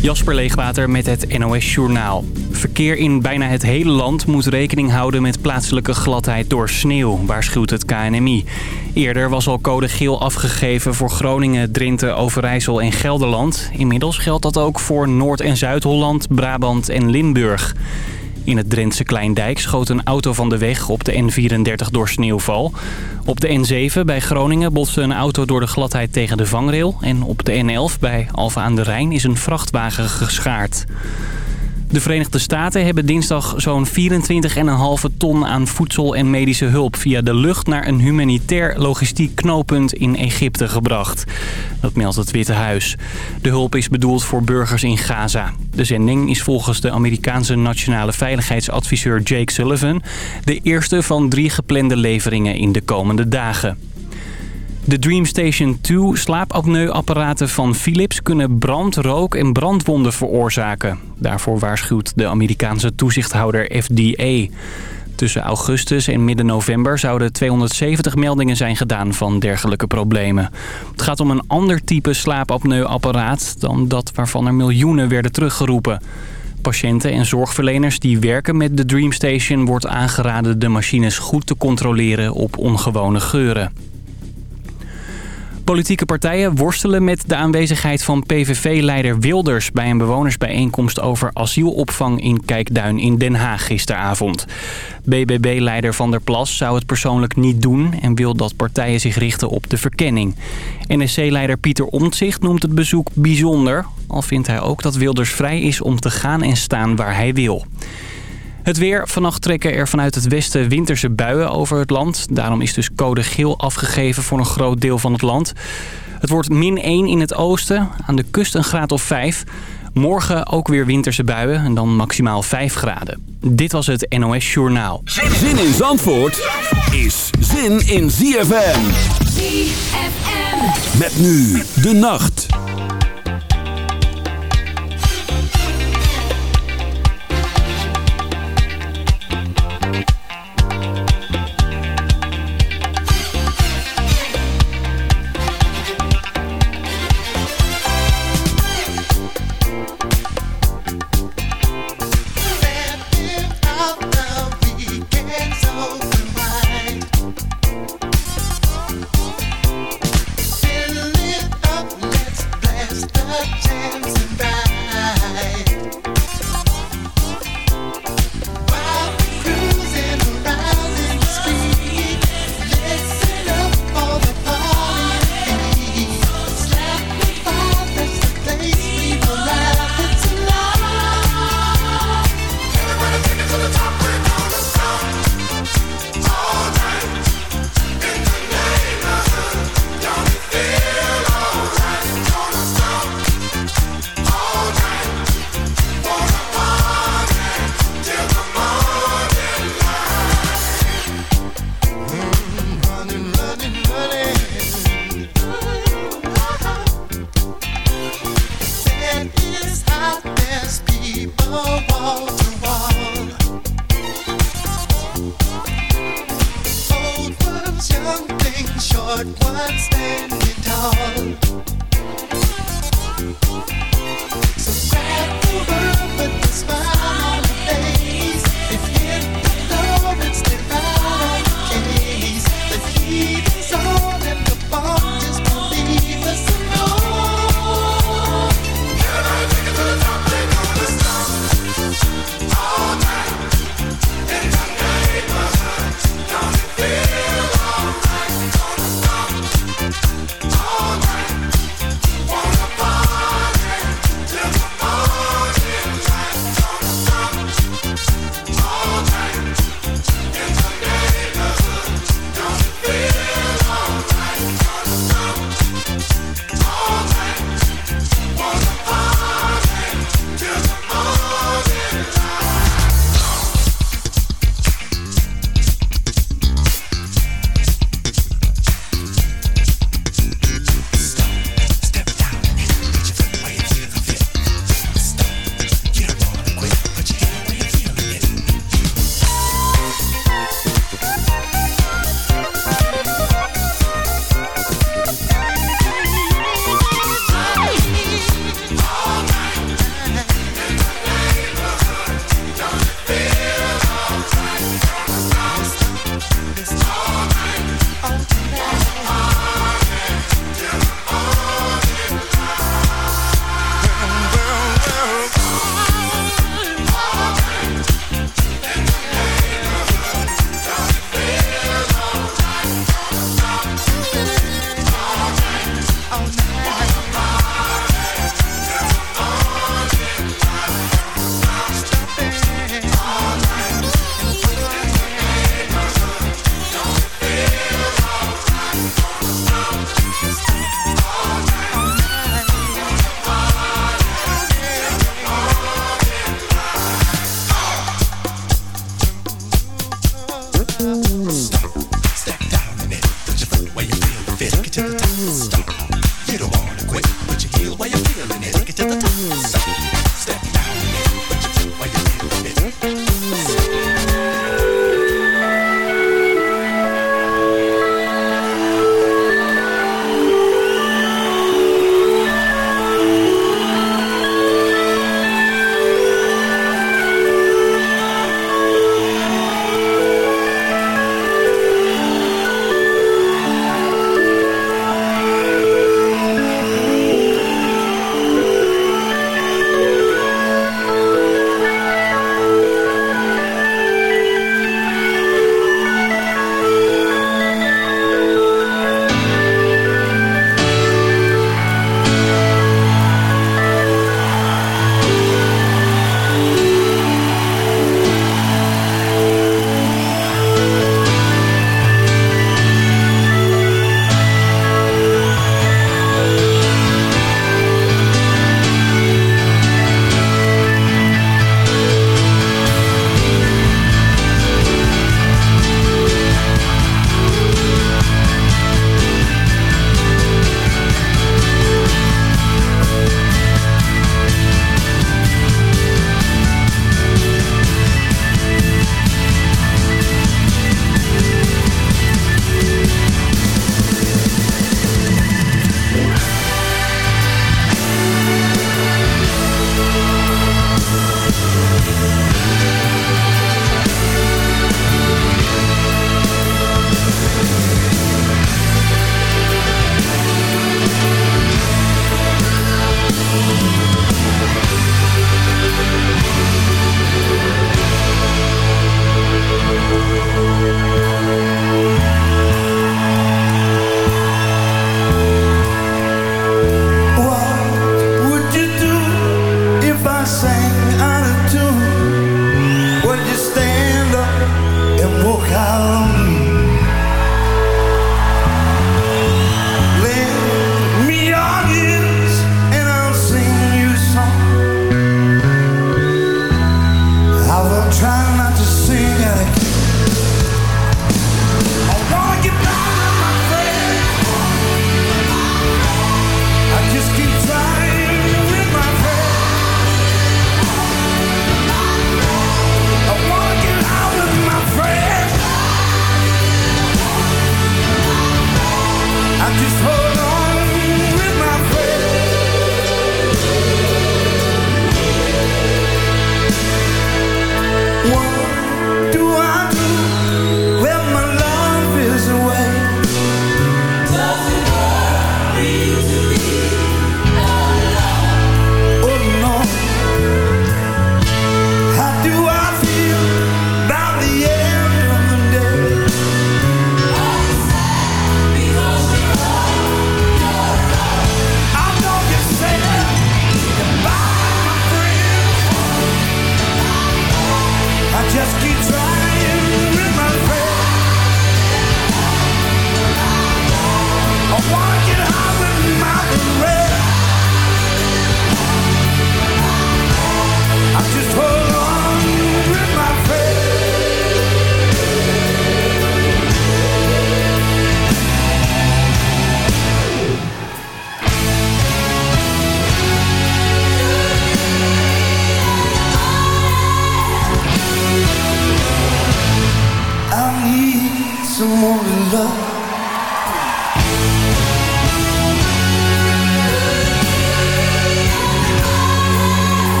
Jasper Leegwater met het NOS Journaal. Verkeer in bijna het hele land moet rekening houden met plaatselijke gladheid door sneeuw, waarschuwt het KNMI. Eerder was al code geel afgegeven voor Groningen, Drenthe, Overijssel en Gelderland. Inmiddels geldt dat ook voor Noord- en Zuid-Holland, Brabant en Limburg. In het Drentse Kleindijk schoot een auto van de weg op de N34 door sneeuwval. Op de N7 bij Groningen botste een auto door de gladheid tegen de vangrail. En op de N11 bij Alfa aan de Rijn is een vrachtwagen geschaard. De Verenigde Staten hebben dinsdag zo'n 24,5 ton aan voedsel en medische hulp via de lucht naar een humanitair logistiek knooppunt in Egypte gebracht. Dat meldt het Witte Huis. De hulp is bedoeld voor burgers in Gaza. De zending is volgens de Amerikaanse nationale veiligheidsadviseur Jake Sullivan de eerste van drie geplande leveringen in de komende dagen. De DreamStation 2 slaapapneuapparaten van Philips kunnen brand, rook en brandwonden veroorzaken. Daarvoor waarschuwt de Amerikaanse toezichthouder FDA. Tussen augustus en midden november zouden 270 meldingen zijn gedaan van dergelijke problemen. Het gaat om een ander type slaapapneuapparaat dan dat waarvan er miljoenen werden teruggeroepen. Patiënten en zorgverleners die werken met de DreamStation wordt aangeraden de machines goed te controleren op ongewone geuren. Politieke partijen worstelen met de aanwezigheid van PVV-leider Wilders... bij een bewonersbijeenkomst over asielopvang in Kijkduin in Den Haag gisteravond. BBB-leider Van der Plas zou het persoonlijk niet doen... en wil dat partijen zich richten op de verkenning. NSC-leider Pieter Omtzigt noemt het bezoek bijzonder... al vindt hij ook dat Wilders vrij is om te gaan en staan waar hij wil. Het weer. Vannacht trekken er vanuit het westen winterse buien over het land. Daarom is dus code geel afgegeven voor een groot deel van het land. Het wordt min 1 in het oosten. Aan de kust een graad of 5. Morgen ook weer winterse buien en dan maximaal 5 graden. Dit was het NOS Journaal. Zin in Zandvoort is zin in ZFM. ZFM. Met nu de nacht.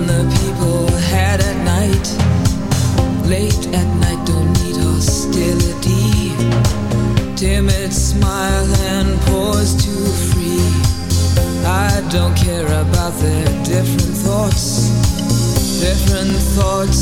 the people had at night. Late at night, don't need hostility. Timid smile and free. I don't care about their different thoughts. Different thoughts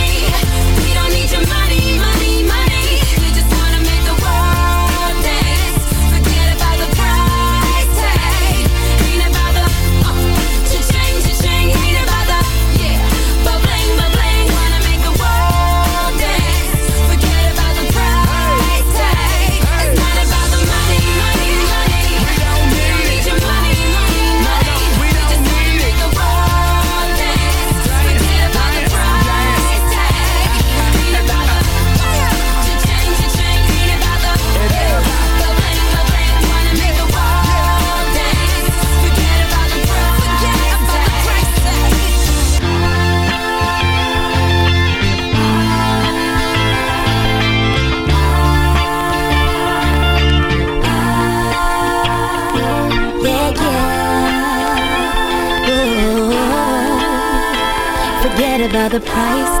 The price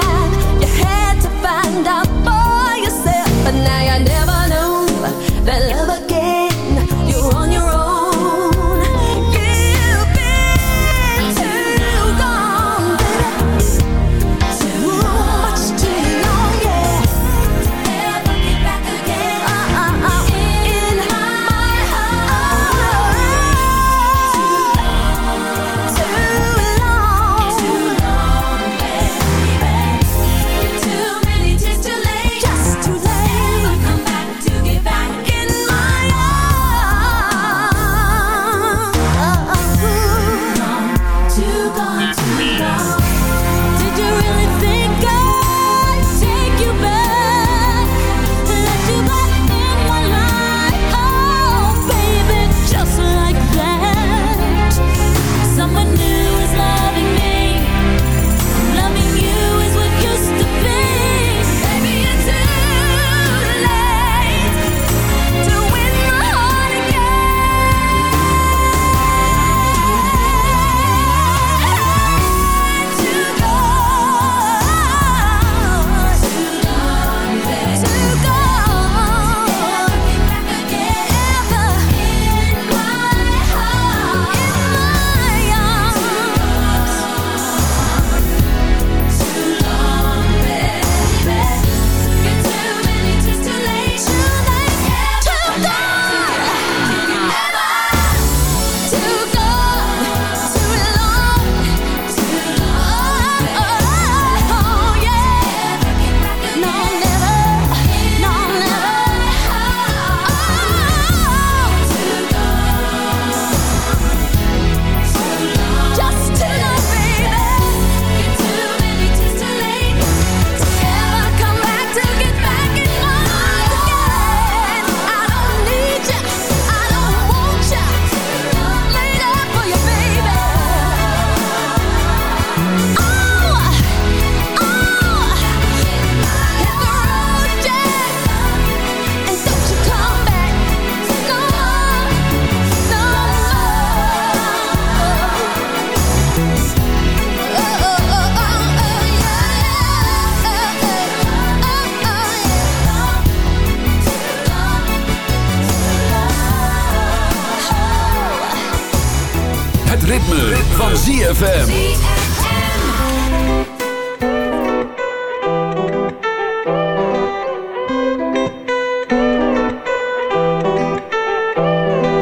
ZFM.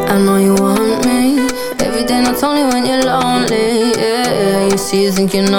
I know you want me Every day not only when you're lonely Yeah, you see you think you know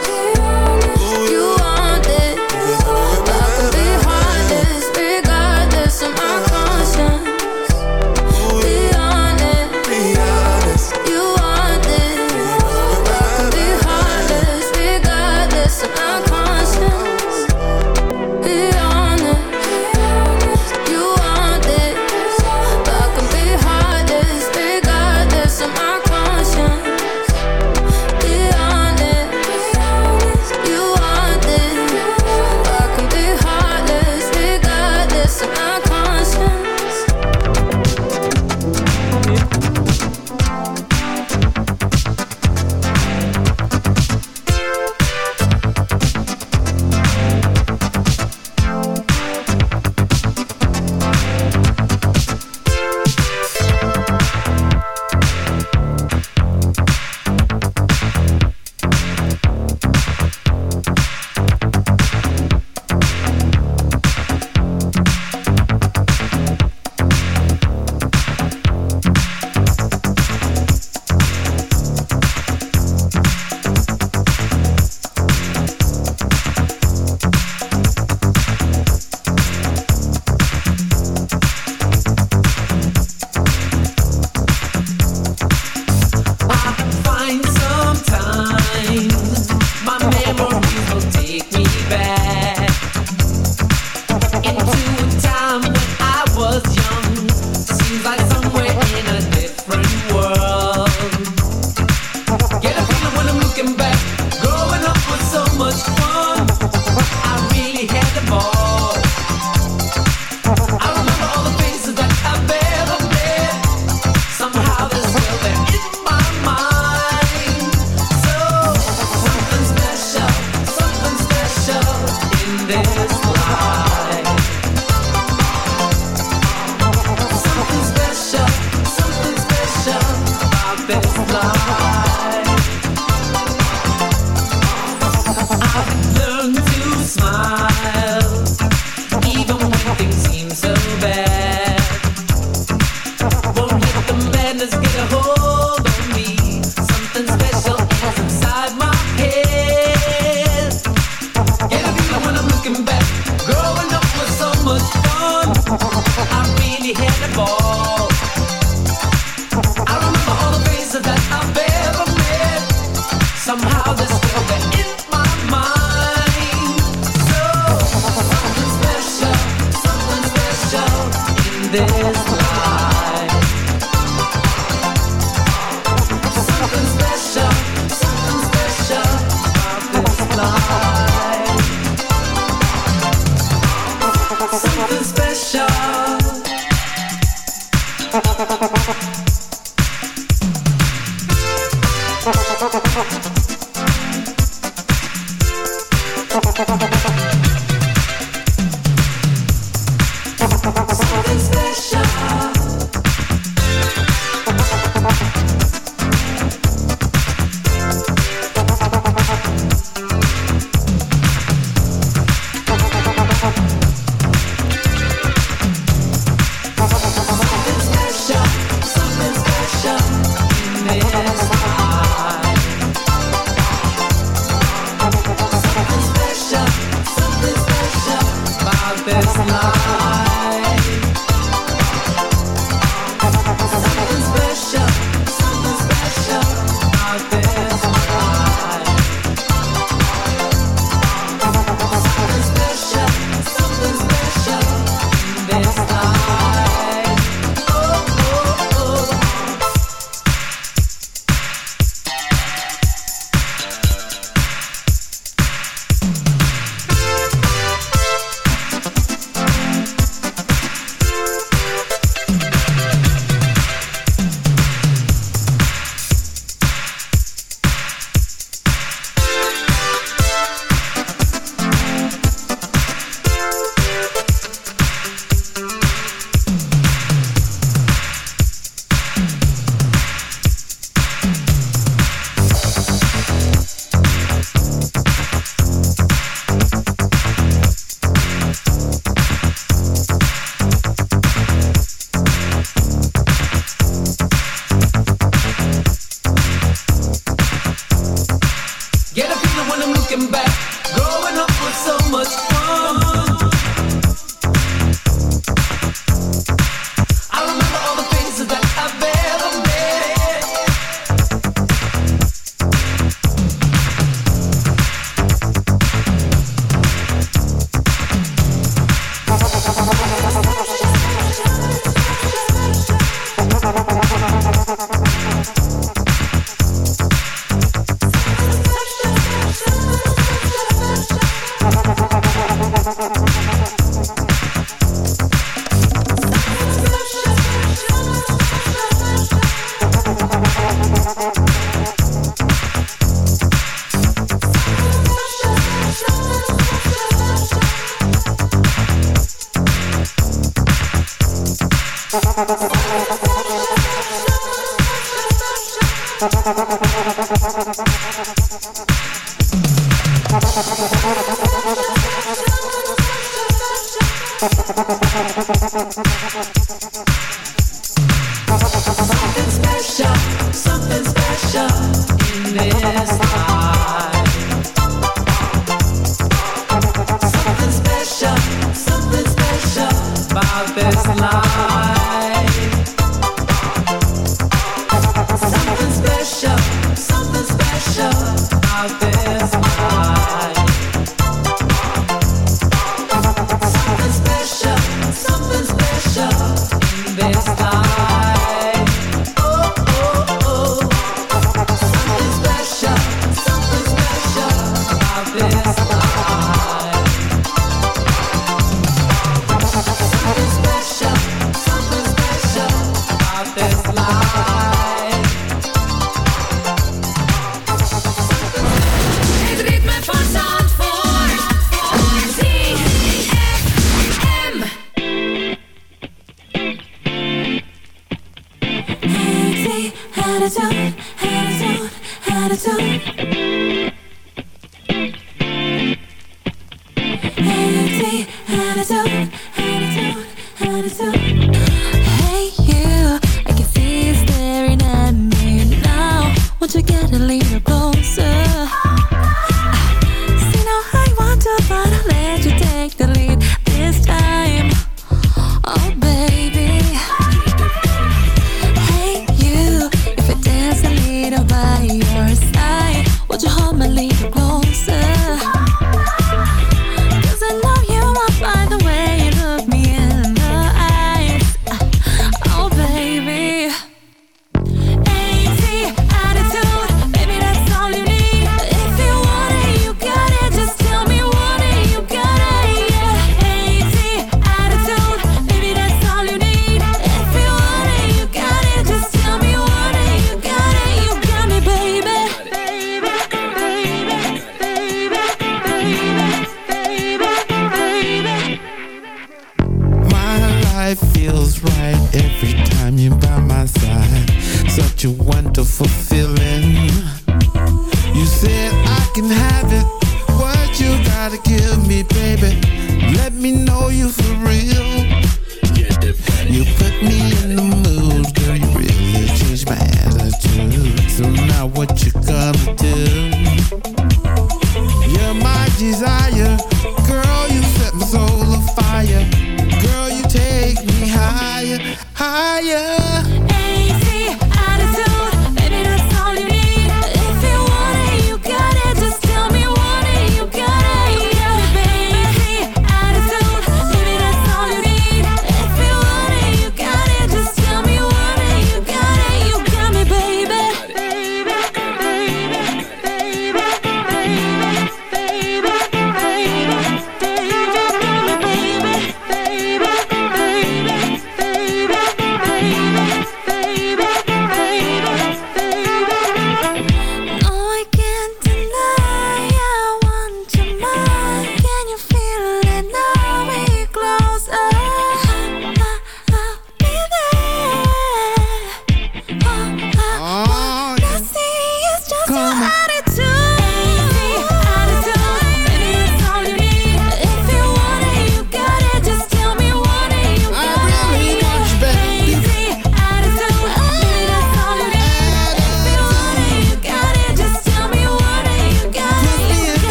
this life.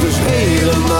dus helemaal